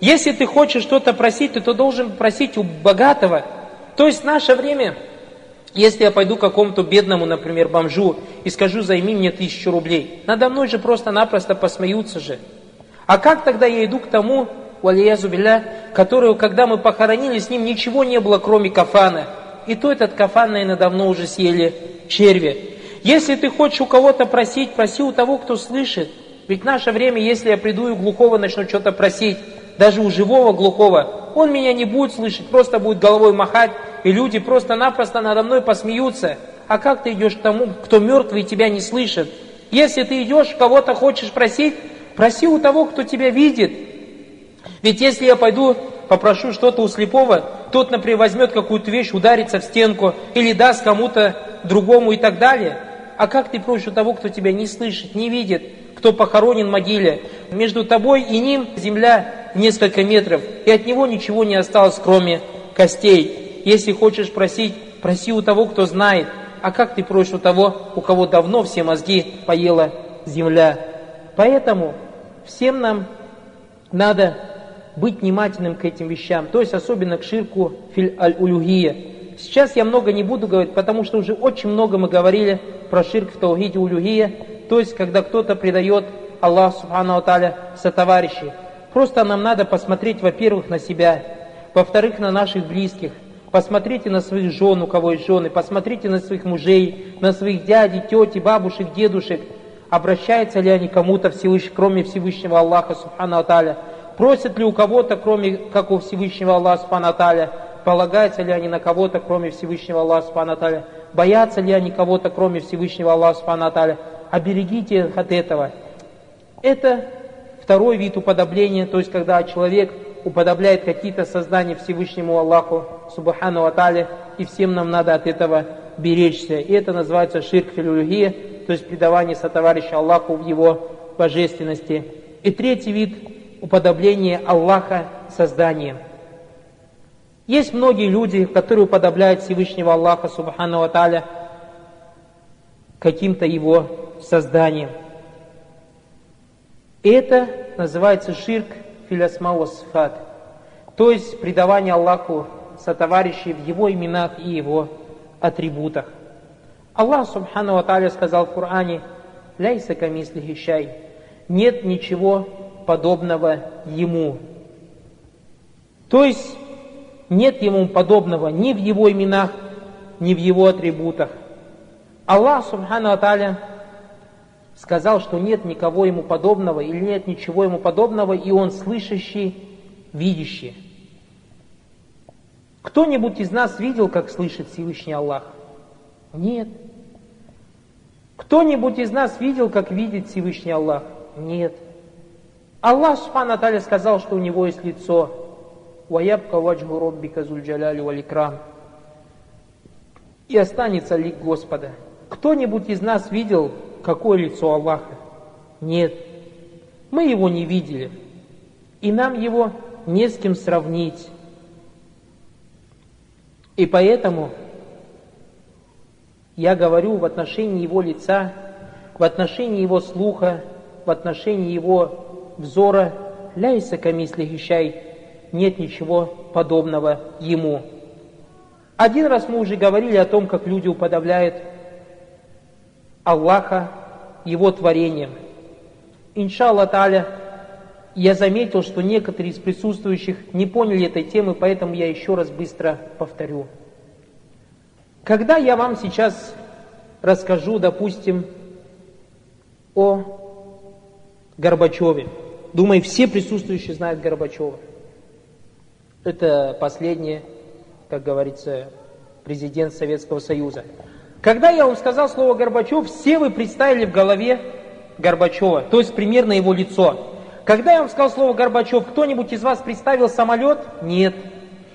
Если ты хочешь что-то просить, то должен просить у богатого. То есть в наше время, если я пойду к какому-то бедному, например, бомжу и скажу, займи мне тысячу рублей, надо мной же просто-напросто посмеются же. А как тогда я иду к тому, валиязу билля, которого, когда мы похоронили, с ним ничего не было, кроме кафана. И то этот кафан, наверное, давно уже съели черви. Если ты хочешь у кого-то просить, проси у того, кто слышит. Ведь в наше время, если я приду и глухого начну что-то просить, даже у живого глухого, он меня не будет слышать, просто будет головой махать, и люди просто-напросто надо мной посмеются. А как ты идешь к тому, кто мертвый и тебя не слышит? Если ты идешь, кого-то хочешь просить, проси у того, кто тебя видит. Ведь если я пойду попрошу что-то у слепого, тот, например, возьмет какую-то вещь, ударится в стенку или даст кому-то другому и так далее. А как ты просишь у того, кто тебя не слышит, не видит, кто похоронен в могиле? Между тобой и ним земля несколько метров, и от него ничего не осталось, кроме костей. Если хочешь просить, проси у того, кто знает. А как ты просишь у того, у кого давно все мозги поела земля? Поэтому всем нам надо быть внимательным к этим вещам, то есть особенно к ширку филь аль-улюгия. Сейчас я много не буду говорить, потому что уже очень много мы говорили про ширк в таухиде улюгия, то есть когда кто-то предает Аллах Субхану Аталя сотоварищей. Просто нам надо посмотреть, во-первых, на себя, во-вторых, на наших близких, посмотрите на своих жен, у кого есть жены, посмотрите на своих мужей, на своих дядей, тети, бабушек, дедушек, обращаются ли они кому-то, Всевыш... кроме Всевышнего Аллаха Субхану Аталя, Просят ли у кого-то, кроме как у Всевышнего Аллаха Субхану Полагаются ли они на кого-то, кроме Всевышнего Аллаха Субхану Боятся ли они кого-то, кроме Всевышнего Аллаха Субхану Оберегите их от этого. Это второй вид уподобления, то есть когда человек уподобляет какие-то создания Всевышнему Аллаху Субхану Атале, и всем нам надо от этого беречься. И это называется ширк филюлюгия, то есть предавание сотоварища Аллаху в его божественности. И третий вид уподобление Аллаха созданием. Есть многие люди, которые уподобляют Всевышнего Аллаха, Субхану Аталя, каким-то его созданием. Это называется ширк филясмау сифат, то есть предавание Аллаху сотоварищей в его именах и его атрибутах. Аллах Субхану Аталя сказал в Коране, «Ляйса камислихи шай» нет ничего подобного ему. То есть нет ему подобного ни в его именах, ни в его атрибутах. Аллах, субхану аталя, сказал, что нет никого ему подобного или нет ничего ему подобного, и он слышащий, видящий. Кто-нибудь из нас видел, как слышит Всевышний Аллах? Нет. Кто-нибудь из нас видел, как видит Всевышний Аллах? Нет. Аллах Субхану Аталя сказал, что у него есть лицо. Ваябка ваджгу роббика зульджаляли валикрам. И останется лик Господа. Кто-нибудь из нас видел, какое лицо Аллаха? Нет. Мы его не видели. И нам его не с кем сравнить. И поэтому я говорю в отношении его лица, в отношении его слуха, в отношении его взора ляйса камисли хищай, нет ничего подобного ему. Один раз мы уже говорили о том, как люди уподобляют Аллаха его творением. Иншаллах Таля, я заметил, что некоторые из присутствующих не поняли этой темы, поэтому я еще раз быстро повторю. Когда я вам сейчас расскажу, допустим, о Горбачеве, Думаю, все присутствующие знают Горбачева. Это последний, как говорится, президент Советского Союза. Когда я вам сказал слово Горбачев, все вы представили в голове Горбачева, то есть примерно его лицо. Когда я вам сказал слово Горбачев, кто-нибудь из вас представил самолет? Нет.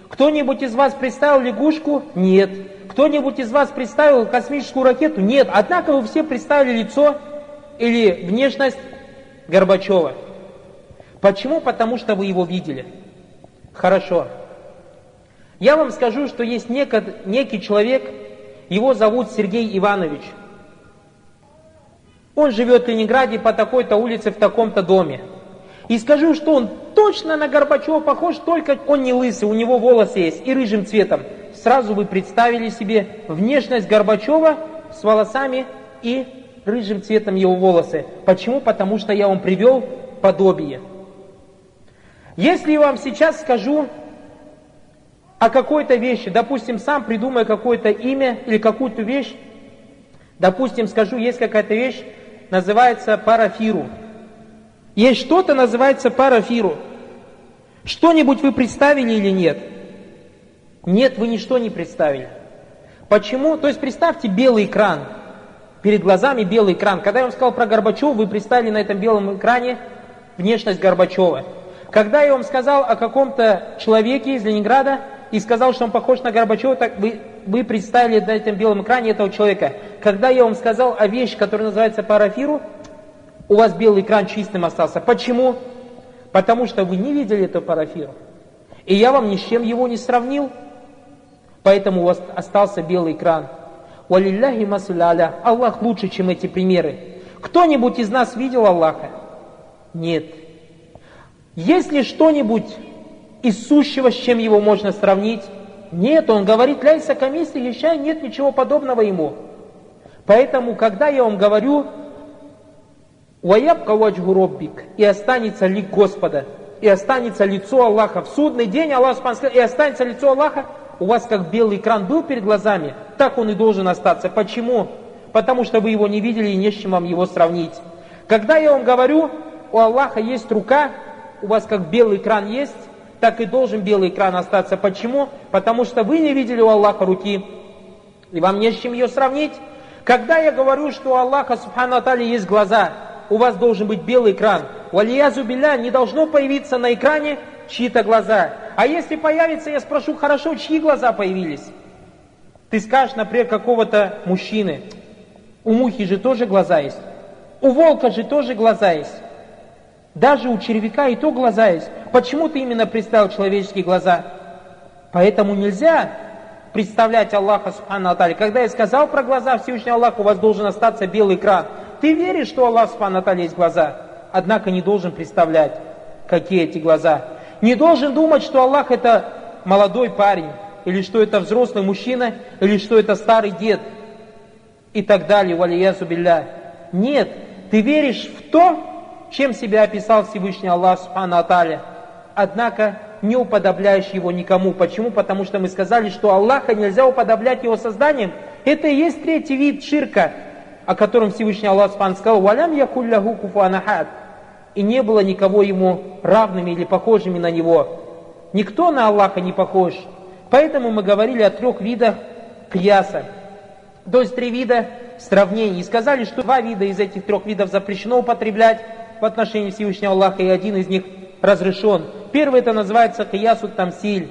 Кто-нибудь из вас представил лягушку? Нет. Кто-нибудь из вас представил космическую ракету? Нет. Однако вы все представили лицо или внешность Горбачева. Почему? Потому что вы его видели. Хорошо. Я вам скажу, что есть некий человек, его зовут Сергей Иванович. Он живет в Ленинграде по такой-то улице в таком-то доме. и скажу, что он точно на Горбачева похож, только он не лысый, у него волосы есть и рыжим цветом. Сразу вы представили себе внешность Горбачева с волосами и рыжим цветом его волосы. Почему? Потому что я вам привел подобие. Если я вам сейчас скажу о какой-то вещи, допустим, сам придумаю какое-то имя или какую-то вещь, допустим, скажу, есть какая-то вещь, называется парафиру. Есть что-то, называется парафиру. Что-нибудь вы представили или нет? Нет, вы ничто не представили. Почему? То есть представьте белый экран. Перед глазами белый экран. Когда я вам сказал про Горбачева, вы представили на этом белом экране внешность Горбачева. Когда я вам сказал о каком-то человеке из Ленинграда и сказал, что он похож на Горбачева, так вы, вы представили на этом белом экране этого человека. Когда я вам сказал о вещи, которая называется парафиру, у вас белый экран чистым остался. Почему? Потому что вы не видели этого парафиру. И я вам ни с чем его не сравнил. Поэтому у вас остался белый экран. Валилляхи масуляля. Аллах лучше, чем эти примеры. Кто-нибудь из нас видел Аллаха? Нет. Есть ли что-нибудь из сущего, с чем его можно сравнить? Нет, он говорит, ляйся комиссии, ещай, нет ничего подобного ему. Поэтому, когда я вам говорю, «Ваябка ваджгу роббик» и останется лик Господа, и останется лицо Аллаха. В судный день Аллах и останется лицо Аллаха, у вас как белый экран был перед глазами, так он и должен остаться. Почему? Потому что вы его не видели и не с чем вам его сравнить. Когда я вам говорю, у Аллаха есть рука, у вас как белый экран есть, так и должен белый экран остаться. Почему? Потому что вы не видели у Аллаха руки, и вам не с чем ее сравнить. Когда я говорю, что у Аллаха, Субхану Атали, есть глаза, у вас должен быть белый экран. У Алиязу Билля не должно появиться на экране чьи-то глаза. А если появится, я спрошу, хорошо, чьи глаза появились? Ты скажешь, например, какого-то мужчины. У мухи же тоже глаза есть. У волка же тоже глаза есть. Даже у червяка и то глаза есть. Почему ты именно представил человеческие глаза? Поэтому нельзя представлять Аллаха Субхану Атали. Когда я сказал про глаза Всевышнего Аллаха, у вас должен остаться белый экран. Ты веришь, что Аллах Субхану Атали есть глаза, однако не должен представлять, какие эти глаза. Не должен думать, что Аллах это молодой парень, или что это взрослый мужчина, или что это старый дед, и так далее, валиязу билля. Нет, ты веришь в то, чем себя описал Всевышний Аллах Субхану Аталя, однако не уподобляешь его никому. Почему? Потому что мы сказали, что Аллаха нельзя уподоблять его созданием. Это и есть третий вид ширка, о котором Всевышний Аллах Субхану сказал, «Валям якулляху куфуанахад» и не было никого ему равными или похожими на него. Никто на Аллаха не похож. Поэтому мы говорили о трех видах кьяса. То есть три вида сравнений. И сказали, что два вида из этих трех видов запрещено употреблять в отношении Всевышнего Аллаха, и один из них разрешен. Первый это называется киясу тамсиль,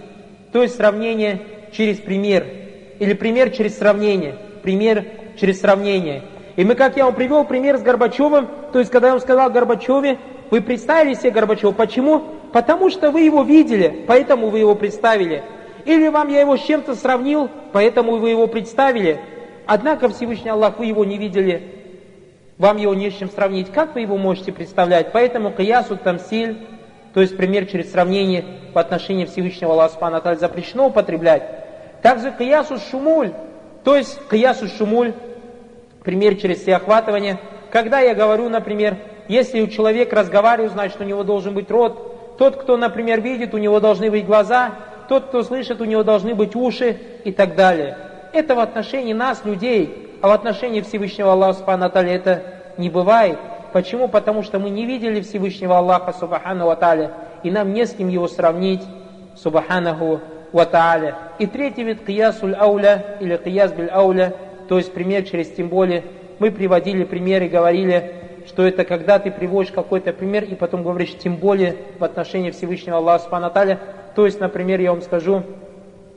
то есть сравнение через пример. Или пример через сравнение. Пример через сравнение. И мы, как я вам привел пример с Горбачевым, то есть когда я вам сказал Горбачеве, вы представили себе Горбачева. Почему? Потому что вы его видели, поэтому вы его представили. Или вам я его с чем-то сравнил, поэтому вы его представили. Однако Всевышний Аллах, вы его не видели, вам его не с чем сравнить. Как вы его можете представлять? Поэтому киясу тамсиль, то есть пример через сравнение по отношению Всевышнего Аллаха Субхану запрещено употреблять. Также киясу шумуль, то есть киясу шумуль, пример через всеохватывание. Когда я говорю, например, если у человека разговаривает, значит у него должен быть рот. Тот, кто, например, видит, у него должны быть глаза. Тот, кто слышит, у него должны быть уши и так далее. Это в отношении нас, людей, а в отношении Всевышнего Аллаха Субхану это не бывает. Почему? Потому что мы не видели Всевышнего Аллаха Субхану Аталя, и нам не с кем его сравнить, Субханаху Вата'аля. И третий вид киясуль ауля или кияс биль ауля – то есть пример через тем более. Мы приводили примеры, говорили, что это когда ты приводишь какой-то пример и потом говоришь тем более в отношении Всевышнего Аллаха Субхану То есть, например, я вам скажу,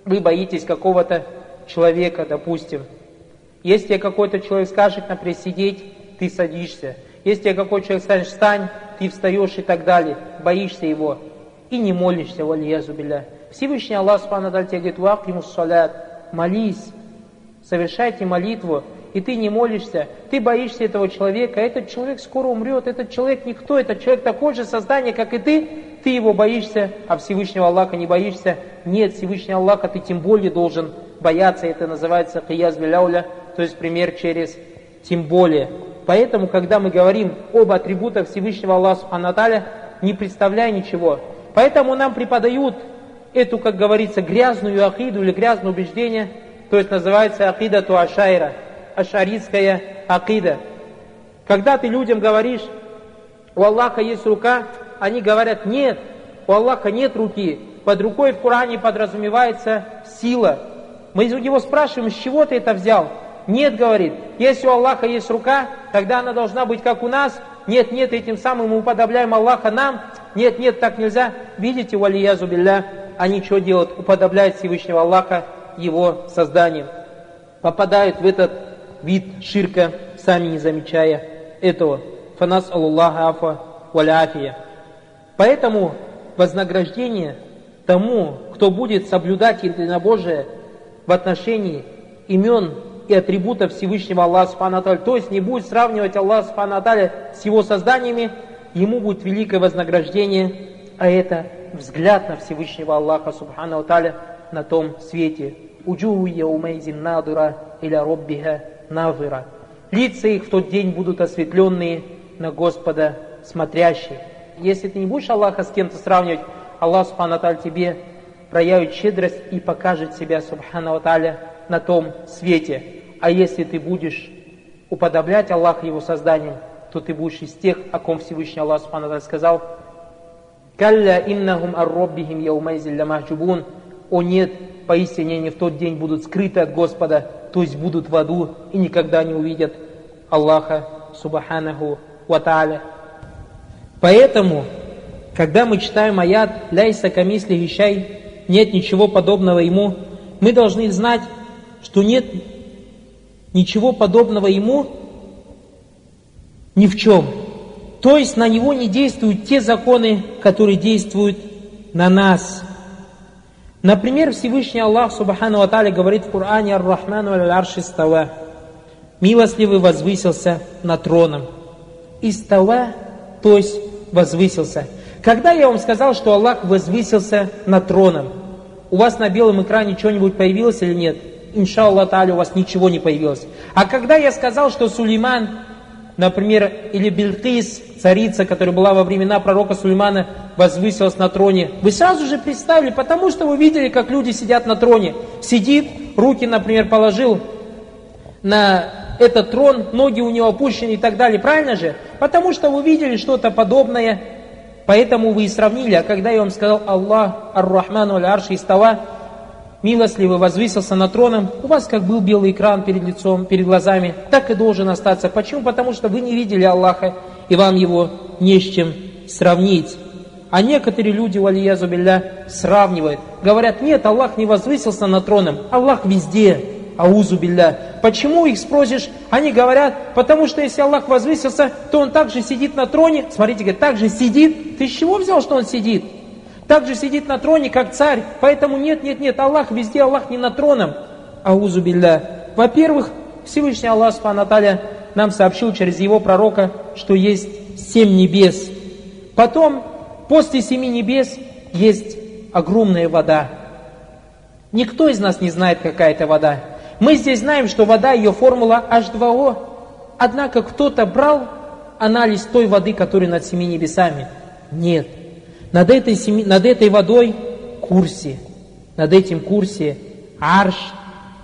вы боитесь какого-то человека, допустим. Если тебе какой-то человек скажет, например, сидеть, ты садишься. Если тебе какой-то человек скажет, встань, ты встаешь и так далее. Боишься его. И не молишься, валиязу билля. Всевышний Аллах Субхану тебе говорит, вакимус салят, молись, совершайте молитву. и ты не молишься, ты боишься этого человека, этот человек скоро умрет, этот человек никто, этот человек такое же создание, как и ты, ты его боишься, а Всевышнего Аллаха не боишься. Нет, Всевышнего Аллаха ты тем более должен бояться, это называется кияз биляуля, то есть пример через тем более. Поэтому, когда мы говорим об атрибутах Всевышнего Аллаха Субхану не представляя ничего. Поэтому нам преподают эту, как говорится, грязную акиду или грязное убеждение, то есть называется акида ту ашайра, ашаритская акида. Когда ты людям говоришь, у Аллаха есть рука, они говорят, нет, у Аллаха нет руки. Под рукой в Коране подразумевается сила. Мы у него спрашиваем, с чего ты это взял? Нет, говорит, если у Аллаха есть рука, тогда она должна быть как у нас. Нет, нет, этим самым мы уподобляем Аллаха нам. Нет, нет, так нельзя. Видите, валиязу билля, они что делают? Уподобляют Всевышнего Аллаха его созданием. Попадают в этот вид ширка, сами не замечая этого. Фанас Аллаха афа валяфия. Поэтому вознаграждение тому, кто будет соблюдать единобожие в отношении имен и атрибутов Всевышнего Аллаха Субхану то есть не будет сравнивать Аллаха Субхану с его созданиями, ему будет великое вознаграждение, а это взгляд на Всевышнего Аллаха Субхану на том свете. Уджуху яумейзин надура иля роббиха навыра. Лица их в тот день будут осветленные на Господа смотрящие. Если ты не будешь Аллаха с кем-то сравнивать, Аллах Субхану тебе проявит щедрость и покажет себя Субхану на том свете. А если ты будешь уподоблять Аллаха его созданием, то ты будешь из тех, о ком Всевышний Аллах Субхану сказал, «Калля иннахум арроббихим яумайзилля махджубун». О нет, поистине они в тот день будут скрыты от Господа, то есть будут в аду и никогда не увидят Аллаха Субханаху Ва. Поэтому, когда мы читаем аят «Ляйса камисли гищай», нет ничего подобного ему, мы должны знать, что нет ничего подобного ему ни в чем. То есть на него не действуют те законы, которые действуют на нас. Например, Всевышний Аллах Субхану Аталя говорит в Коране «Ар-Рахману аль-Арши става» «Милостливый возвысился на троном». Истава, то есть возвысился. Когда я вам сказал, что Аллах возвысился на троном, у вас на белом экране что-нибудь появилось или нет? Иншаллах Та'аля, у вас ничего не появилось. А когда я сказал, что Сулейман, например, или Билкис, царица, которая была во времена пророка Сулеймана, возвысилась на троне, вы сразу же представили, потому что вы видели, как люди сидят на троне. Сидит, руки, например, положил на этот трон, ноги у него опущены и так далее. Правильно же? Потому что вы видели что-то подобное, поэтому вы и сравнили. А когда я вам сказал Аллах, Ар-Рахману Аль-Арши Истава, милостливый возвысился на троном, у вас как был белый экран перед лицом, перед глазами, так и должен остаться. Почему? Потому что вы не видели Аллаха, и вам его не с чем сравнить. А некоторые люди, валиязу билля, сравнивают. Говорят, нет, Аллах не возвысился на троном, Аллах везде. Аузу билля. Почему их спросишь? Они говорят, потому что если Аллах возвысился, то Он также сидит на троне. Смотрите, говорит, также сидит. Ты с чего взял, что Он сидит? Также сидит на троне, как царь. Поэтому нет, нет, нет, Аллах везде, Аллах не на троном. Аузу билля. Во-первых, Всевышний Аллах Субхану нам сообщил через его пророка, что есть семь небес. Потом, после семи небес, есть огромная вода. Никто из нас не знает, какая это вода. Мы здесь знаем, что вода, ее формула H2O. Однако кто-то брал анализ той воды, которая над семи небесами. Нет. Над этой, семи, над этой водой курсе. Над этим курсе арш,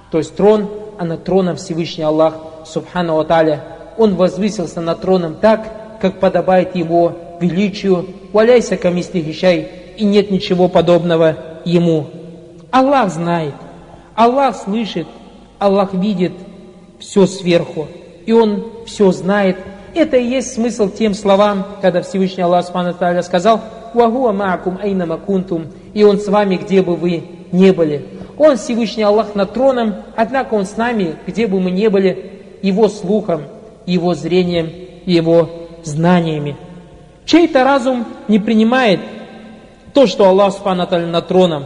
то есть трон, а над троном Всевышний Аллах, Субхану Аталя. Он возвысился над троном так, как подобает его величию. Валяйся камисли гищай, и нет ничего подобного ему. Аллах знает, Аллах слышит, Аллах видит все сверху, и Он все знает. Это и есть смысл тем словам, когда Всевышний Аллах сказал, «Вагуа маакум айна макунтум», и Он с вами, где бы вы не были. Он Всевышний Аллах над троном, однако Он с нами, где бы мы не были, Его слухом, Его зрением, Его знаниями. Чей-то разум не принимает то, что Аллах Субхану над троном.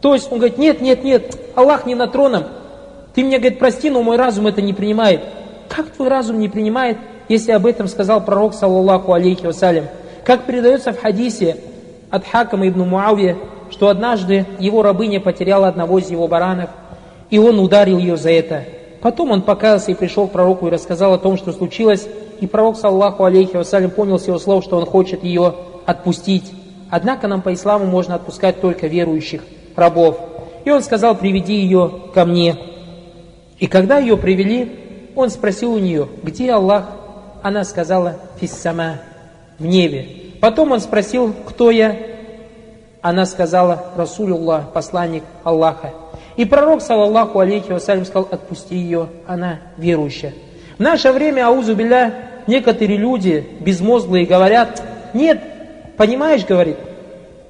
То есть он говорит, нет, нет, нет, Аллах не над троном, Ты мне, говорит, прости, но мой разум это не принимает. Как твой разум не принимает, если об этом сказал пророк, саллаллаху алейхи вассалям? Как передается в хадисе от Хакама ибн Муавия, что однажды его рабыня потеряла одного из его баранов, и он ударил ее за это. Потом он покаялся и пришел к пророку и рассказал о том, что случилось, и пророк, саллаху алейхи вассалям, понял с его слов, что он хочет ее отпустить. Однако нам по исламу можно отпускать только верующих рабов. И он сказал, приведи ее ко мне. И когда ее привели, он спросил у нее, где Аллах? Она сказала, фиссама, в небе. Потом он спросил, кто я? Она сказала, Расулюллах, посланник Аллаха. И пророк, саллаллаху алейхи вассалям, сказал, отпусти ее, она верующая. В наше время, аузу биля, некоторые люди безмозглые говорят, нет, Понимаешь, говорит,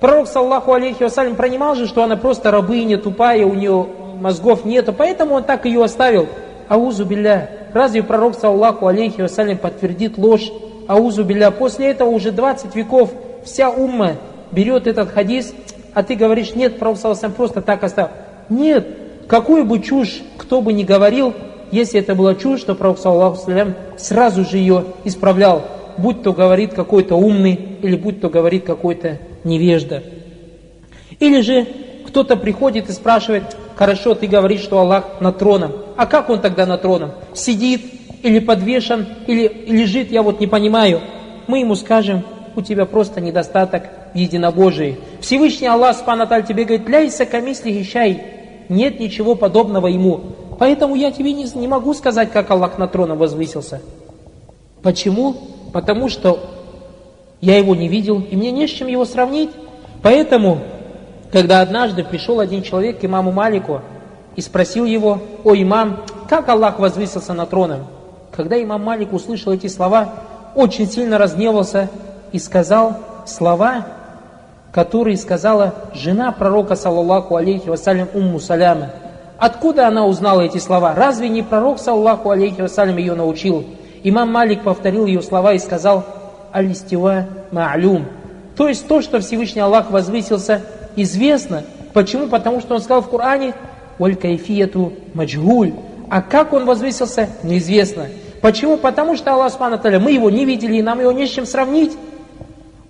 пророк, саллаху алейхи вассалям, понимал же, что она просто рабыня, тупая, у нее мозгов нету, поэтому он так ее оставил. Аузу билля. Разве пророк, саллаху алейхи вассалям, подтвердит ложь? Аузу билля. После этого уже 20 веков вся умма берет этот хадис, а ты говоришь, нет, саллаху просто так оставил. Нет, какую бы чушь кто бы ни говорил, если это была чушь, то пророк, саллаху сразу же ее исправлял будь то говорит какой-то умный, или будь то говорит какой-то невежда. Или же кто-то приходит и спрашивает, хорошо, ты говоришь, что Аллах на троном. А как он тогда на троном? Сидит или подвешен, или лежит, я вот не понимаю. Мы ему скажем, у тебя просто недостаток в единобожии. Всевышний Аллах, Субхану тебе говорит, ляйся камисли хищай, нет ничего подобного ему. Поэтому я тебе не, не могу сказать, как Аллах на троном возвысился. Почему? потому что я его не видел, и мне не с чем его сравнить. Поэтому, когда однажды пришел один человек к имаму Малику и спросил его, «О, имам, как Аллах возвысился на троном?» Когда имам Малик услышал эти слова, очень сильно разгневался и сказал слова, которые сказала жена пророка, саллаллаху алейхи вассалям, Умму Саляма. Откуда она узнала эти слова? Разве не пророк, саллаллаху алейхи вассалям, ее научил? Имам Малик повторил ее слова и сказал «Алистива ма'люм». То есть то, что Всевышний Аллах возвысился, известно. Почему? Потому что он сказал в Коране «Валь кайфияту маджгуль». А как он возвысился, неизвестно. Почему? Потому что Аллах Субхану мы его не видели, и нам его не с чем сравнить.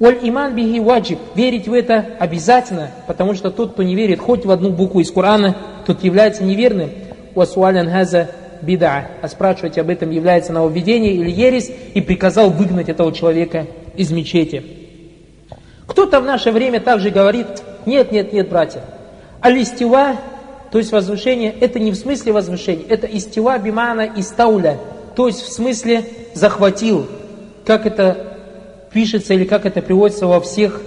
Валь иман бихи ваджиб. Верить в это обязательно, потому что тот, кто не верит хоть в одну букву из Корана, тот является неверным. Васуалян хаза бида, а спрашивать об этом является нововведение или ересь, и приказал выгнать этого человека из мечети. Кто-то в наше время также говорит, нет, нет, нет, братья, алистива, то есть возвышение, это не в смысле возвышения, это истива бимана истауля, то есть в смысле захватил, как это пишется или как это приводится во всех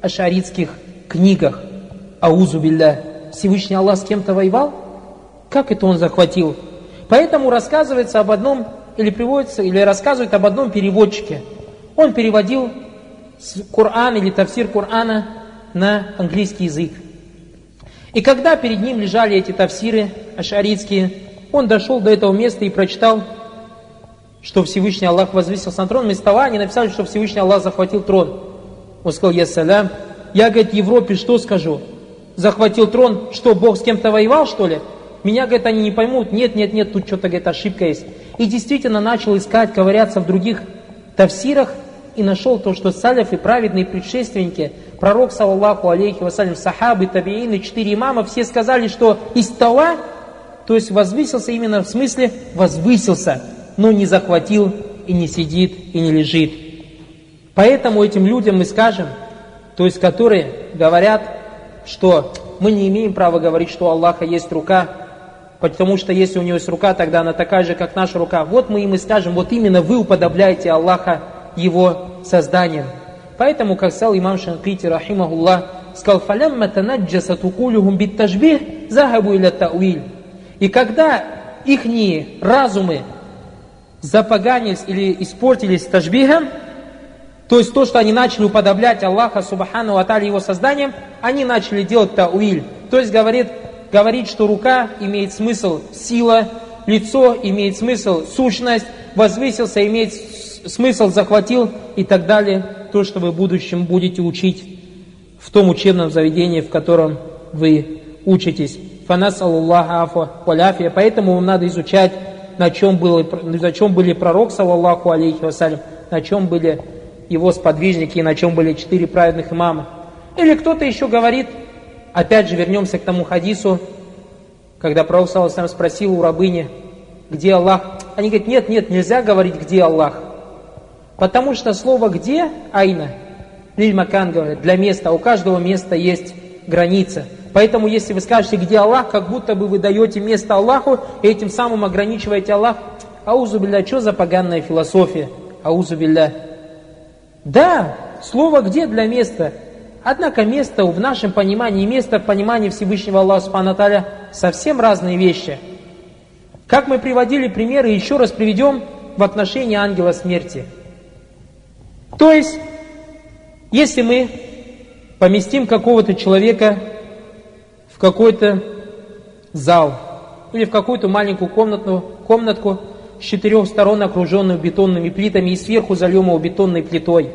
ашаритских книгах. Аузу билля. Всевышний Аллах с кем-то воевал? Как это он захватил? Поэтому рассказывается об одном, или приводится, или рассказывает об одном переводчике. Он переводил Коран или тафсир Корана на английский язык. И когда перед ним лежали эти тафсиры ашаритские, он дошел до этого места и прочитал, что Всевышний Аллах возвысился на трон. Вместо того они написали, что Всевышний Аллах захватил трон. Он сказал, я салям. Я, говорит, Европе что скажу? Захватил трон, что Бог с кем-то воевал, что ли? Меня, говорит, они не поймут. Нет, нет, нет, тут что-то, говорит, ошибка есть. И действительно начал искать, ковыряться в других тавсирах и нашел то, что салиф и праведные предшественники, пророк, саллаху алейхи вассалям, сахабы, табиины, четыре имама, все сказали, что истава, то есть возвысился именно в смысле возвысился, но не захватил и не сидит и не лежит. Поэтому этим людям мы скажем, то есть которые говорят, что мы не имеем права говорить, что у Аллаха есть рука, потому что если у него есть рука, тогда она такая же, как наша рука. Вот мы им и скажем, вот именно вы уподобляете Аллаха его созданием. Поэтому, как сказал имам Шанкити, рахимахуллах, сказал, «Фалямма танаджаса тукулюхум биттажбих, захабу иля тауиль». И когда ихние разумы запоганились или испортились тажбихом, то есть то, что они начали уподоблять Аллаха Субхану Атали его созданием, они начали делать тауиль. То есть говорит, говорит, что рука имеет смысл сила, лицо имеет смысл сущность, возвысился имеет смысл захватил и так далее. То, что вы в будущем будете учить в том учебном заведении, в котором вы учитесь. Фанас Аллаха афа валяфия. Поэтому вам надо изучать, на чем, было, на чем были пророк, саллаллаху алейхи вассалям, на чем были его сподвижники и на чем были четыре праведных имама. Или кто-то еще говорит, опять же вернемся к тому хадису, когда пророк саллаллаху спросил у рабыни, где Аллах. Они говорят, нет, нет, нельзя говорить, где Аллах. Потому что слово «где» – «айна», Лиль Макан говорит, для места, у каждого места есть граница. Поэтому, если вы скажете, где Аллах, как будто бы вы даете место Аллаху, и этим самым ограничиваете Аллах. Аузу билля, что за поганая философия? Аузу билля. Да, слово «где» для места. Однако место в нашем понимании, место в понимании Всевышнего Аллаха Субхану совсем разные вещи. Как мы приводили примеры, еще раз приведем в отношении ангела смерти – то есть, если мы поместим какого-то человека какой-то зал или в какую-то маленькую комнату, комнатку с четырех сторон, окруженную бетонными плитами, и сверху зальем его бетонной плитой,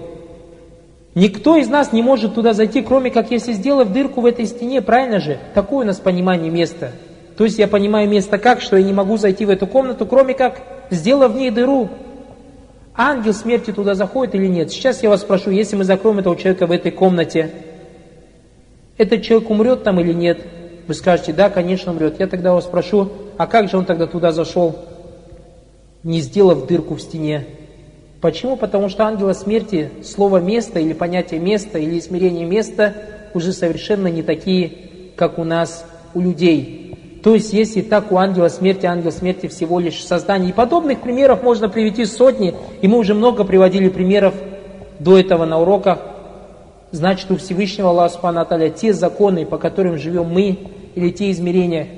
никто из нас не может туда зайти, кроме как если сделав дырку в этой стене, правильно же? Такое у нас понимание места. То есть я понимаю место как, что я не могу зайти в эту комнату, кроме как сделав в ней дыру. Ангел смерти туда заходит или нет? Сейчас я вас спрошу, если мы закроем этого человека в этой комнате, этот человек умрет там или нет? Вы скажете, да, конечно, умрет. Я тогда вас спрошу, а как же он тогда туда зашел, не сделав дырку в стене? Почему? Потому что ангела смерти, слово место или понятие места или измерение места уже совершенно не такие, как у нас, у людей. То есть, если так у ангела смерти, ангел смерти всего лишь создание. И подобных примеров можно привести сотни, и мы уже много приводили примеров до этого на уроках. Значит, у Всевышнего Аллаха Субхану те законы, по которым живем мы, или те измерения,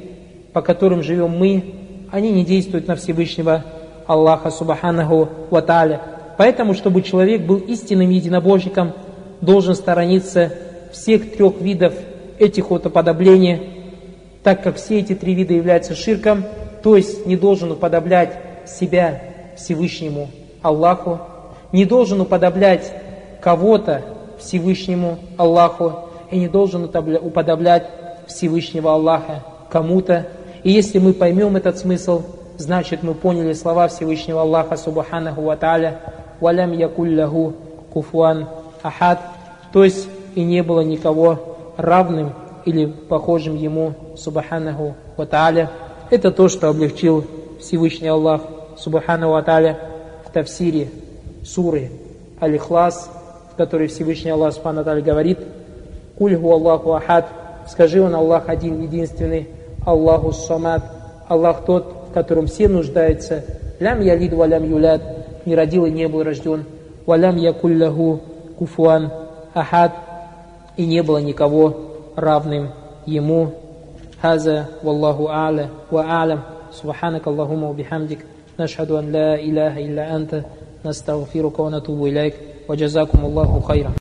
по которым живем мы, они не действуют на Всевышнего Аллаха Субханаху Ва Поэтому, чтобы человек был истинным единобожником, должен сторониться всех трех видов этих вот уподобления – так как все эти три вида являются ширком, то есть не должен уподоблять себя Всевышнему Аллаху, не должен уподоблять кого-то Всевышнему Аллаху и не должен уподоблять Всевышнего Аллаха кому-то. И если мы поймем этот смысл, значит мы поняли слова Всевышнего Аллаха Субханаху Ва Тааля «Валям якулляху куфуан ахад», то есть и не было никого равным или похожим ему, Субханаху Ва Тааля. Это то, что облегчил Всевышний Аллах, Субханаху Ва Тааля, в тафсире суры Аль-Ихлас, в который Всевышний Аллах Субхану говорит, «Кульгу Аллаху Ахад, скажи он Аллах один единственный, Аллаху Самад, Аллах тот, в котором все нуждаются, лям ялид валям юляд, не родил и не был рожден, валям якуллаху куфуан ахад, и не было никого равным ему. Хаза валлаху аля ва алям, субханак Аллахума бихамдик, нашхаду ан ла илляха илля анта, настагфирука ва натубу. wajazakumullahu khaira